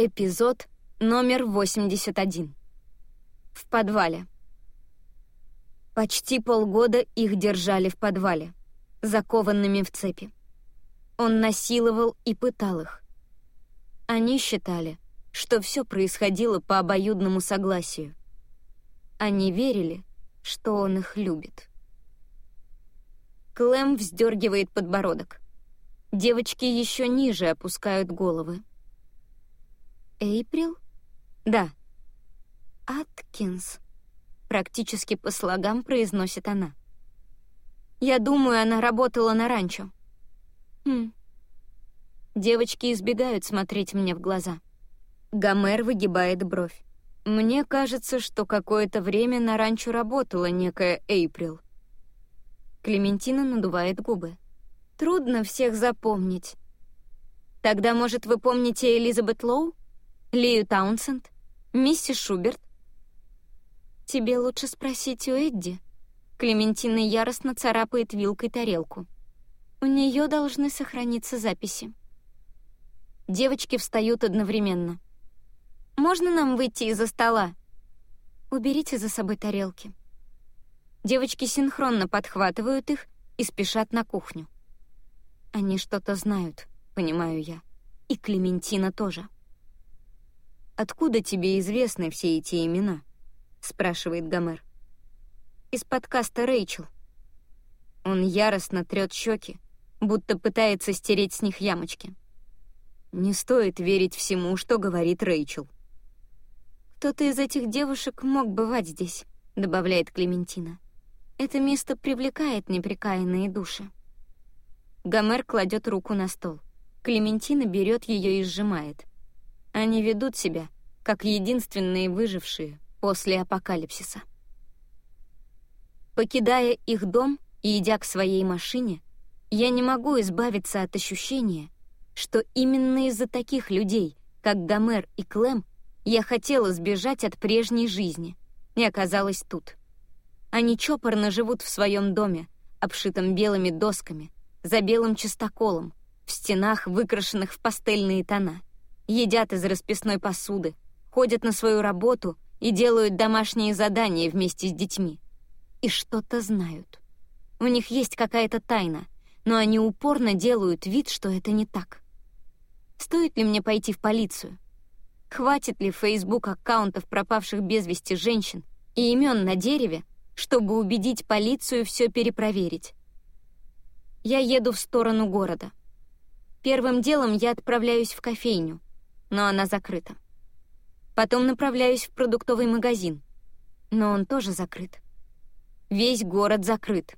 Эпизод номер 81. В подвале. Почти полгода их держали в подвале, закованными в цепи. Он насиловал и пытал их. Они считали, что все происходило по обоюдному согласию. Они верили, что он их любит. Клэм вздергивает подбородок. Девочки еще ниже опускают головы. Эйприл? Да. Аткинс. Практически по слогам произносит она. Я думаю, она работала на ранчо. Хм. Девочки избегают смотреть мне в глаза. Гомер выгибает бровь. Мне кажется, что какое-то время на ранчо работала некая Эйприл. Клементина надувает губы. Трудно всех запомнить. Тогда, может, вы помните Элизабет Лоу? Лию Таунсенд? Миссис Шуберт? Тебе лучше спросить у Эдди. Клементина яростно царапает вилкой тарелку. У нее должны сохраниться записи. Девочки встают одновременно. «Можно нам выйти из-за стола?» «Уберите за собой тарелки». Девочки синхронно подхватывают их и спешат на кухню. Они что-то знают, понимаю я. И Клементина тоже. «Откуда тебе известны все эти имена?» — спрашивает Гомер. «Из подкаста Рэйчел». Он яростно трет щеки, будто пытается стереть с них ямочки. Не стоит верить всему, что говорит Рэйчел. «Кто-то из этих девушек мог бывать здесь», — добавляет Клементина. «Это место привлекает неприкаянные души». Гомер кладет руку на стол. Клементина берет ее и сжимает. Они ведут себя, как единственные выжившие после апокалипсиса. Покидая их дом и идя к своей машине, я не могу избавиться от ощущения, что именно из-за таких людей, как Гомер и Клем, я хотела сбежать от прежней жизни и оказалась тут. Они чопорно живут в своем доме, обшитом белыми досками, за белым чистоколом, в стенах, выкрашенных в пастельные тона едят из расписной посуды, ходят на свою работу и делают домашние задания вместе с детьми. И что-то знают. У них есть какая-то тайна, но они упорно делают вид, что это не так. Стоит ли мне пойти в полицию? Хватит ли Facebook аккаунтов пропавших без вести женщин и имен на дереве, чтобы убедить полицию все перепроверить? Я еду в сторону города. Первым делом я отправляюсь в кофейню, но она закрыта. Потом направляюсь в продуктовый магазин, но он тоже закрыт. Весь город закрыт.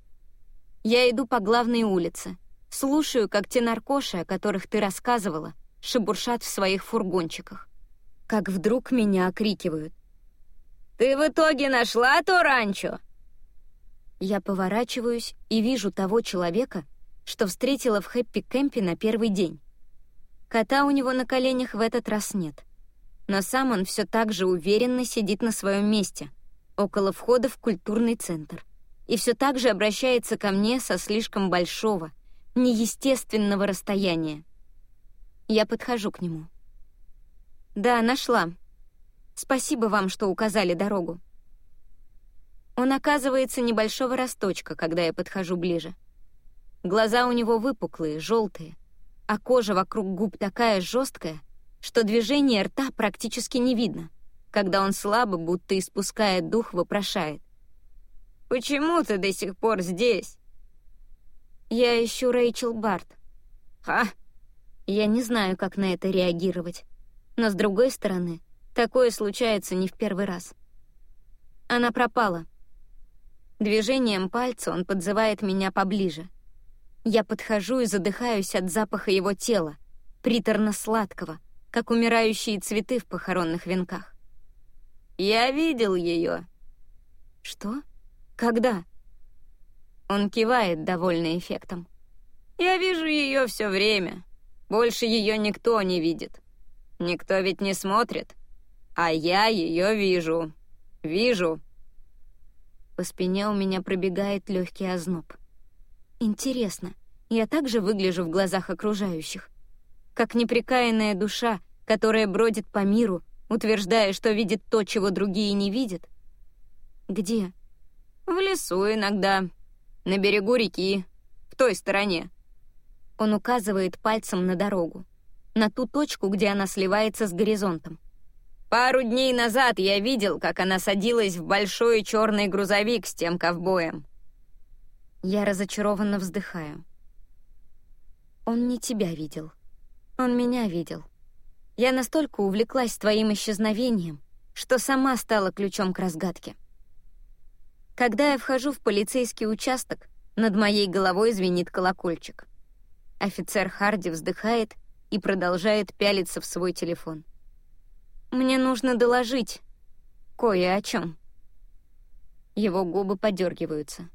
Я иду по главной улице, слушаю, как те наркоши, о которых ты рассказывала, шебуршат в своих фургончиках. Как вдруг меня окрикивают. «Ты в итоге нашла то ранчо?» Я поворачиваюсь и вижу того человека, что встретила в хэппи-кэмпе на первый день. Кота у него на коленях в этот раз нет. Но сам он все так же уверенно сидит на своем месте, около входа в культурный центр. И все так же обращается ко мне со слишком большого, неестественного расстояния. Я подхожу к нему. «Да, нашла. Спасибо вам, что указали дорогу». Он оказывается небольшого росточка, когда я подхожу ближе. Глаза у него выпуклые, желтые, а кожа вокруг губ такая жесткая, что движение рта практически не видно, когда он слабо, будто испуская дух, вопрошает. «Почему ты до сих пор здесь?» «Я ищу Рэйчел Барт». «Ха!» Я не знаю, как на это реагировать. Но, с другой стороны, такое случается не в первый раз. Она пропала. Движением пальца он подзывает меня поближе — я подхожу и задыхаюсь от запаха его тела, приторно-сладкого, как умирающие цветы в похоронных венках. «Я видел ее». «Что? Когда?» Он кивает, довольный эффектом. «Я вижу ее все время. Больше ее никто не видит. Никто ведь не смотрит. А я ее вижу. Вижу». По спине у меня пробегает легкий озноб. Интересно, я также выгляжу в глазах окружающих, как непрекаянная душа, которая бродит по миру, утверждая, что видит то, чего другие не видят? Где? В лесу иногда, на берегу реки, в той стороне. Он указывает пальцем на дорогу, на ту точку, где она сливается с горизонтом. Пару дней назад я видел, как она садилась в большой черный грузовик с тем ковбоем. Я разочарованно вздыхаю. Он не тебя видел. Он меня видел. Я настолько увлеклась твоим исчезновением, что сама стала ключом к разгадке. Когда я вхожу в полицейский участок, над моей головой звенит колокольчик. Офицер Харди вздыхает и продолжает пялиться в свой телефон. Мне нужно доложить кое о чем. Его губы подергиваются.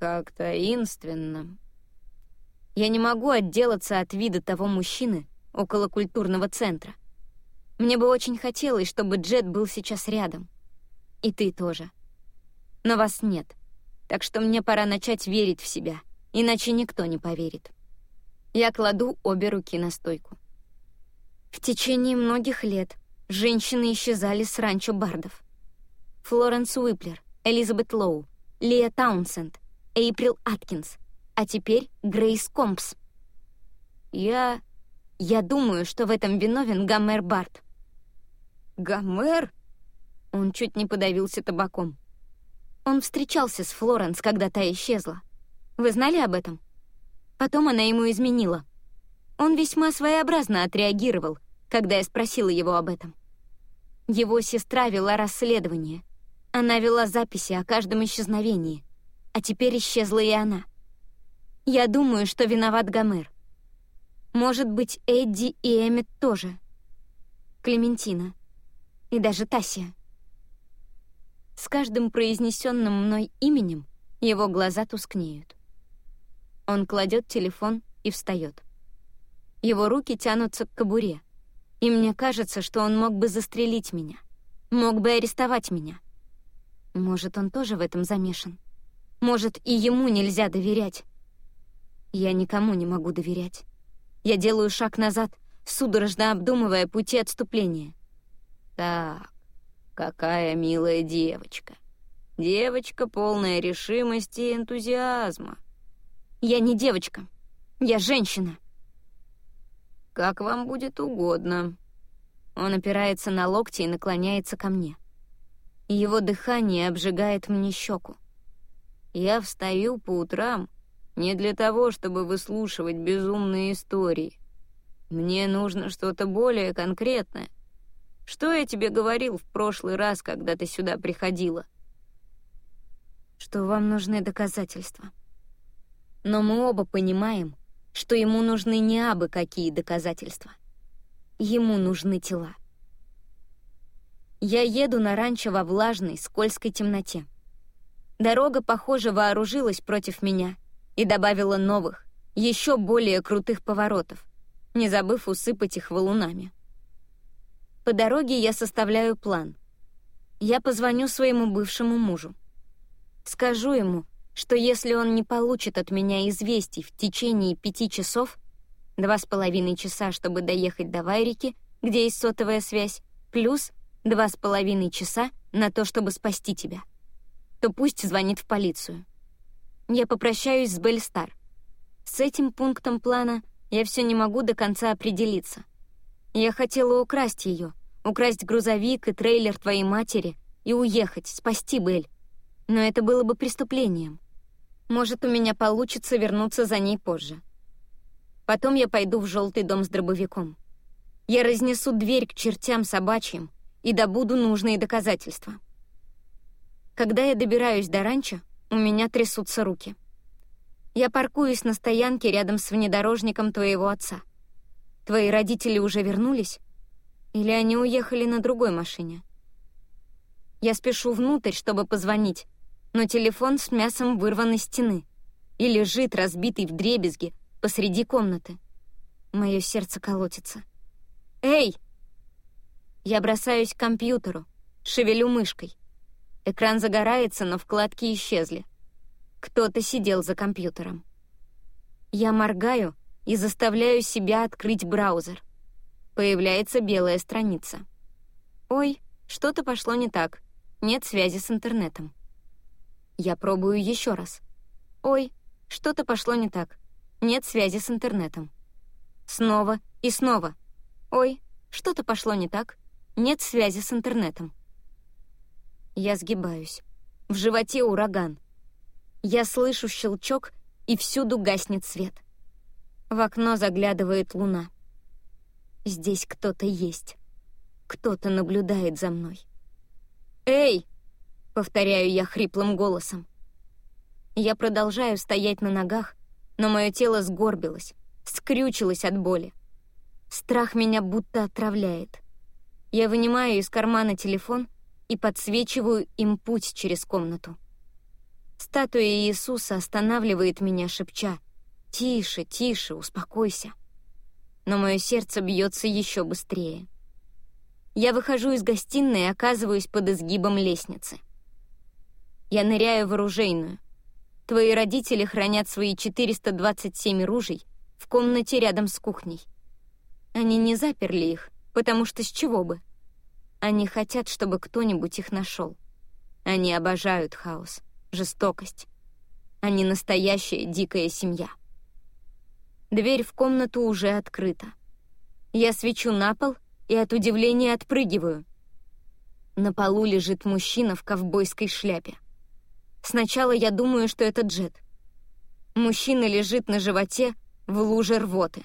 Как таинственно. Я не могу отделаться от вида того мужчины около культурного центра. Мне бы очень хотелось, чтобы Джет был сейчас рядом. И ты тоже. Но вас нет. Так что мне пора начать верить в себя, иначе никто не поверит. Я кладу обе руки на стойку. В течение многих лет Женщины исчезали с ранчо Бардов. Флоренс Уиплер, Элизабет Лоу, Лия Таунсенд, Эйприл Аткинс, а теперь Грейс Компс. Я... я думаю, что в этом виновен Гомер Бард. Гомер? Он чуть не подавился табаком. Он встречался с Флоренс, когда та исчезла. Вы знали об этом? Потом она ему изменила. Он весьма своеобразно отреагировал, когда я спросила его об этом. Его сестра вела расследование. Она вела записи о каждом исчезновении. А теперь исчезла и она. Я думаю, что виноват Гомер. Может быть, Эдди и Эммет тоже. Клементина. И даже Тасия. С каждым произнесенным мной именем его глаза тускнеют. Он кладет телефон и встает. Его руки тянутся к кобуре — и мне кажется, что он мог бы застрелить меня, мог бы арестовать меня. Может, он тоже в этом замешан. Может, и ему нельзя доверять. Я никому не могу доверять. Я делаю шаг назад, судорожно обдумывая пути отступления. Так, какая милая девочка. Девочка, полная решимости и энтузиазма. Я не девочка. Я женщина. «Как вам будет угодно». Он опирается на локти и наклоняется ко мне. Его дыхание обжигает мне щеку. Я встаю по утрам не для того, чтобы выслушивать безумные истории. Мне нужно что-то более конкретное. Что я тебе говорил в прошлый раз, когда ты сюда приходила? Что вам нужны доказательства. Но мы оба понимаем, что ему нужны не абы какие доказательства. Ему нужны тела. Я еду на ранчо во влажной, скользкой темноте. Дорога, похоже, вооружилась против меня и добавила новых, еще более крутых поворотов, не забыв усыпать их валунами. По дороге я составляю план. Я позвоню своему бывшему мужу. Скажу ему, что если он не получит от меня известий в течение пяти часов, два с половиной часа, чтобы доехать до Вайрики, где есть сотовая связь, плюс два с половиной часа на то, чтобы спасти тебя, то пусть звонит в полицию. Я попрощаюсь с Бельстар. С этим пунктом плана я все не могу до конца определиться. Я хотела украсть ее, украсть грузовик и трейлер твоей матери и уехать, спасти Бель но это было бы преступлением. Может, у меня получится вернуться за ней позже. Потом я пойду в желтый дом с дробовиком. Я разнесу дверь к чертям собачьим и добуду нужные доказательства. Когда я добираюсь до ранчо, у меня трясутся руки. Я паркуюсь на стоянке рядом с внедорожником твоего отца. Твои родители уже вернулись? Или они уехали на другой машине? Я спешу внутрь, чтобы позвонить, но телефон с мясом вырван из стены и лежит, разбитый в дребезги, посреди комнаты. Мое сердце колотится. «Эй!» Я бросаюсь к компьютеру, шевелю мышкой. Экран загорается, но вкладки исчезли. Кто-то сидел за компьютером. Я моргаю и заставляю себя открыть браузер. Появляется белая страница. «Ой, что-то пошло не так. Нет связи с интернетом». Я пробую еще раз. «Ой, что-то пошло не так. Нет связи с интернетом». Снова и снова. «Ой, что-то пошло не так. Нет связи с интернетом». Я сгибаюсь. В животе ураган. Я слышу щелчок, и всюду гаснет свет. В окно заглядывает луна. Здесь кто-то есть. Кто-то наблюдает за мной. «Эй!» — повторяю я хриплым голосом. Я продолжаю стоять на ногах, но мое тело сгорбилось, скрючилось от боли. Страх меня будто отравляет. Я вынимаю из кармана телефон и подсвечиваю им путь через комнату. Статуя Иисуса останавливает меня, шепча «Тише, тише, успокойся». Но мое сердце бьется еще быстрее. Я выхожу из гостиной и оказываюсь под изгибом лестницы. Я ныряю в оружейную. Твои родители хранят свои 427 ружей в комнате рядом с кухней. Они не заперли их, потому что с чего бы? Они хотят, чтобы кто-нибудь их нашел. Они обожают хаос жестокость. Они настоящая дикая семья. Дверь в комнату уже открыта. Я свечу на пол и от удивления отпрыгиваю. На полу лежит мужчина в ковбойской шляпе. Сначала я думаю, что это Джет. Мужчина лежит на животе в луже рвоты.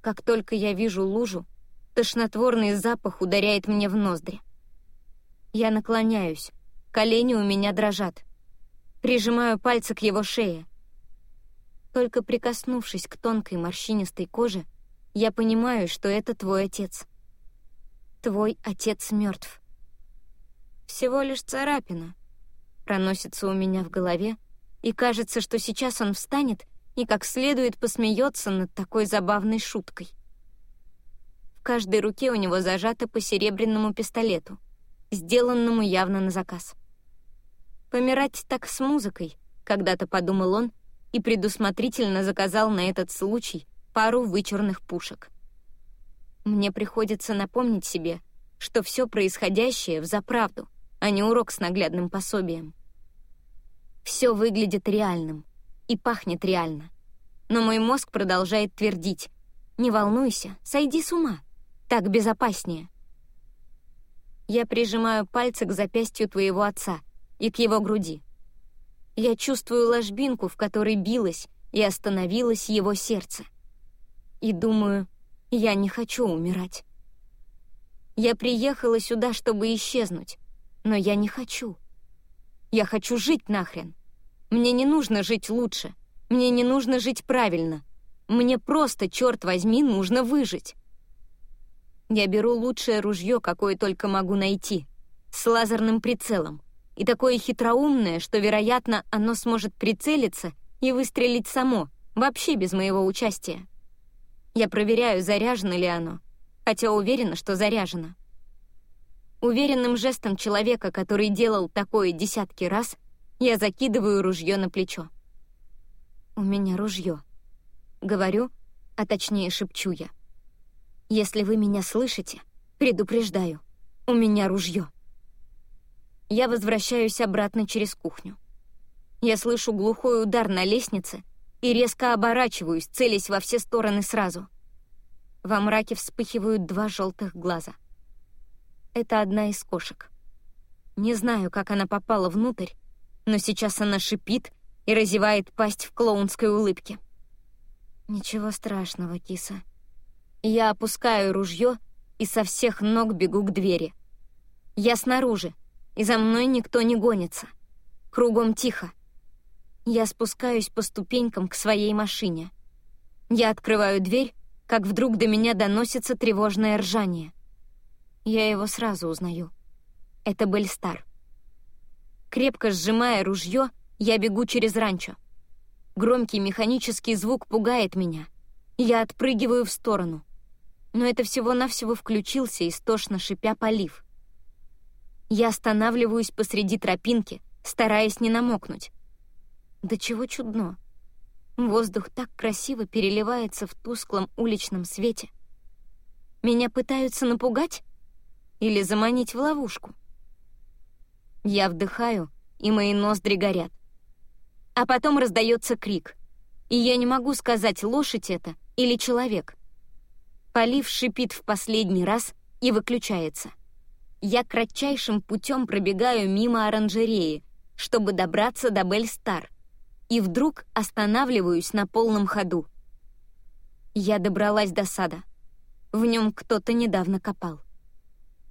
Как только я вижу лужу, тошнотворный запах ударяет мне в ноздри. Я наклоняюсь, колени у меня дрожат. Прижимаю пальцы к его шее. Только прикоснувшись к тонкой морщинистой коже, я понимаю, что это твой отец. Твой отец мертв. Всего лишь царапина. Проносится у меня в голове, и кажется, что сейчас он встанет и как следует посмеется над такой забавной шуткой. В каждой руке у него зажато по серебряному пистолету, сделанному явно на заказ. Помирать так с музыкой, когда-то подумал он и предусмотрительно заказал на этот случай пару вычурных пушек. Мне приходится напомнить себе, что все происходящее в заправду, а не урок с наглядным пособием. Все выглядит реальным и пахнет реально. Но мой мозг продолжает твердить «Не волнуйся, сойди с ума, так безопаснее». Я прижимаю пальцы к запястью твоего отца — и к его груди. Я чувствую ложбинку, в которой билось и остановилось его сердце. И думаю, я не хочу умирать. Я приехала сюда, чтобы исчезнуть, но я не хочу. Я хочу жить нахрен. Мне не нужно жить лучше. Мне не нужно жить правильно. Мне просто, черт возьми, нужно выжить. Я беру лучшее ружье, какое только могу найти, с лазерным прицелом, и такое хитроумное, что, вероятно, оно сможет прицелиться и выстрелить само, вообще без моего участия. Я проверяю, заряжено ли оно, хотя уверена, что заряжено. Уверенным жестом человека, который делал такое десятки раз, я закидываю ружье на плечо. «У меня ружье», — говорю, а точнее шепчу я. «Если вы меня слышите, предупреждаю, у меня ружье». Я возвращаюсь обратно через кухню. Я слышу глухой удар на лестнице и резко оборачиваюсь, целясь во все стороны сразу. Во мраке вспыхивают два желтых глаза. Это одна из кошек. Не знаю, как она попала внутрь, но сейчас она шипит и разевает пасть в клоунской улыбке. Ничего страшного, киса. Я опускаю ружье и со всех ног бегу к двери. Я снаружи, и за мной никто не гонится. Кругом тихо. Я спускаюсь по ступенькам к своей машине. Я открываю дверь, как вдруг до меня доносится тревожное ржание. Я его сразу узнаю. Это Бельстар. Крепко сжимая ружье, я бегу через ранчо. Громкий механический звук пугает меня. Я отпрыгиваю в сторону. Но это всего-навсего включился, истошно шипя полив. Я останавливаюсь посреди тропинки, стараясь не намокнуть. Да чего чудно. Воздух так красиво переливается в тусклом уличном свете. Меня пытаются напугать? Или заманить в ловушку? Я вдыхаю, и мои ноздри горят. А потом раздается крик, и я не могу сказать, лошадь это или человек. Полив шипит в последний раз и выключается. Я кратчайшим путем пробегаю мимо оранжереи, чтобы добраться до Бельстар, и вдруг останавливаюсь на полном ходу. Я добралась до сада. В нем кто-то недавно копал.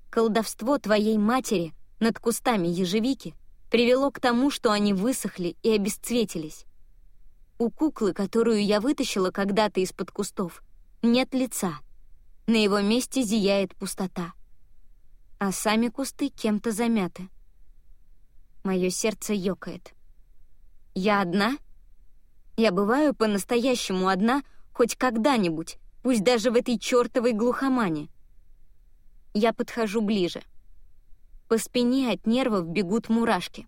Колдовство твоей матери над кустами ежевики привело к тому, что они высохли и обесцветились. У куклы, которую я вытащила когда-то из-под кустов, нет лица. На его месте зияет пустота. А сами кусты кем-то замяты. Мое сердце ёкает. Я одна? Я бываю по-настоящему одна — Хоть когда-нибудь, пусть даже в этой чертовой глухомане. Я подхожу ближе. По спине от нервов бегут мурашки.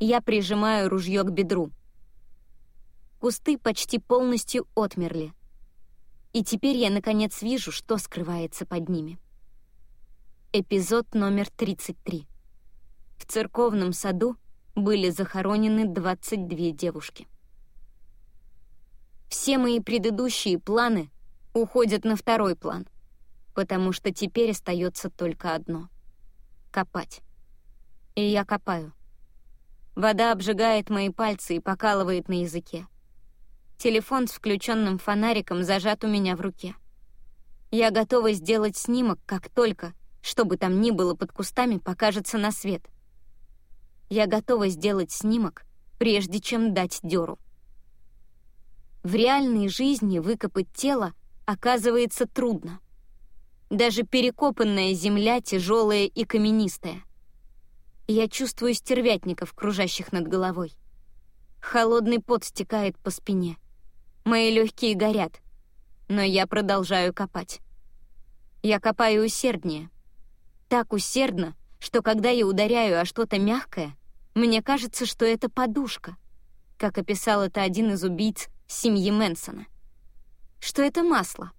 Я прижимаю ружье к бедру. Кусты почти полностью отмерли. И теперь я наконец вижу, что скрывается под ними. Эпизод номер 33. В церковном саду были захоронены 22 девушки. Все мои предыдущие планы уходят на второй план, потому что теперь остается только одно — копать. И я копаю. Вода обжигает мои пальцы и покалывает на языке. Телефон с включенным фонариком зажат у меня в руке. Я готова сделать снимок, как только, что бы там ни было под кустами, покажется на свет. Я готова сделать снимок, прежде чем дать дёру. В реальной жизни выкопать тело оказывается трудно. Даже перекопанная земля тяжелая и каменистая. Я чувствую стервятников, кружащих над головой. Холодный пот стекает по спине. Мои легкие горят, но я продолжаю копать. Я копаю усерднее. Так усердно, что когда я ударяю о что-то мягкое, мне кажется, что это подушка, как описал это один из убийц семьи Мэнсона. Что это масло?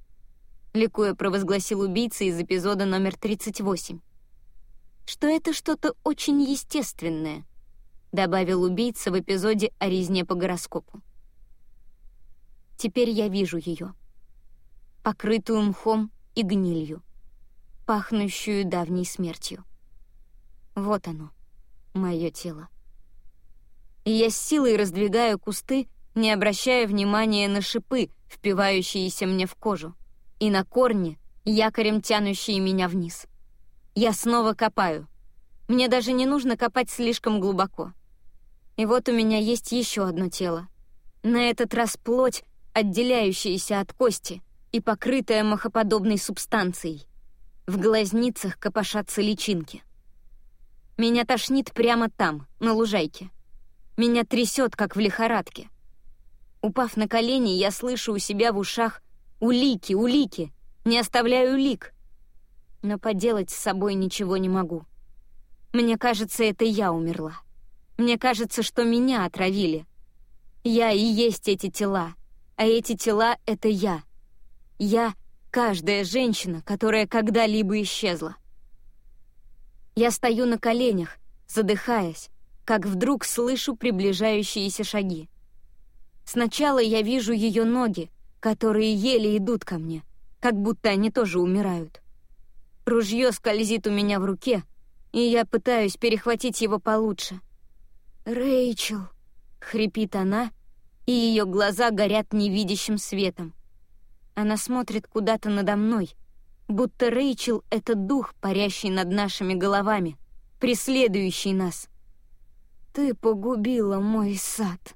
Ликуя провозгласил убийца из эпизода номер 38. Что это что-то очень естественное, добавил убийца в эпизоде о резне по гороскопу. Теперь я вижу ее, покрытую мхом и гнилью, пахнущую давней смертью. Вот оно, мое тело. И я с силой раздвигаю кусты, не обращая внимания на шипы, впивающиеся мне в кожу, и на корни, якорем тянущие меня вниз. Я снова копаю. Мне даже не нужно копать слишком глубоко. И вот у меня есть еще одно тело. На этот раз плоть, отделяющаяся от кости и покрытая махоподобной субстанцией. В глазницах копошатся личинки. Меня тошнит прямо там, на лужайке. Меня трясет, как в лихорадке. Упав на колени, я слышу у себя в ушах «Улики, улики! Не оставляю улик!» Но поделать с собой ничего не могу. Мне кажется, это я умерла. Мне кажется, что меня отравили. Я и есть эти тела, а эти тела — это я. Я — каждая женщина, которая когда-либо исчезла. Я стою на коленях, задыхаясь, как вдруг слышу приближающиеся шаги. Сначала я вижу ее ноги, которые еле идут ко мне, как будто они тоже умирают. Ружье скользит у меня в руке, и я пытаюсь перехватить его получше. «Рэйчел!» — хрипит она, и ее глаза горят невидящим светом. Она смотрит куда-то надо мной, будто Рэйчел — это дух, парящий над нашими головами, преследующий нас. «Ты погубила мой сад!»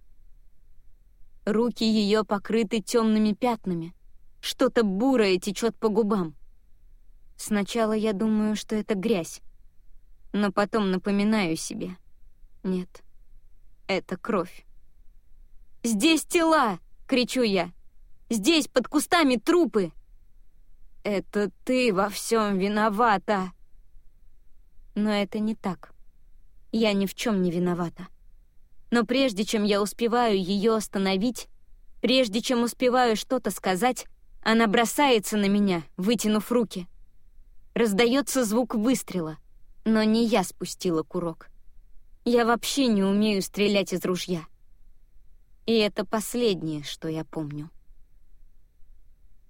Руки ее покрыты темными пятнами. Что-то бурое течет по губам. Сначала я думаю, что это грязь, но потом напоминаю себе. Нет, это кровь. «Здесь тела!» — кричу я. «Здесь под кустами трупы!» «Это ты во всем виновата!» Но это не так. Я ни в чем не виновата. Но прежде чем я успеваю ее остановить, прежде чем успеваю что-то сказать, она бросается на меня, вытянув руки — раздается звук выстрела, но не я спустила курок. Я вообще не умею стрелять из ружья. И это последнее, что я помню.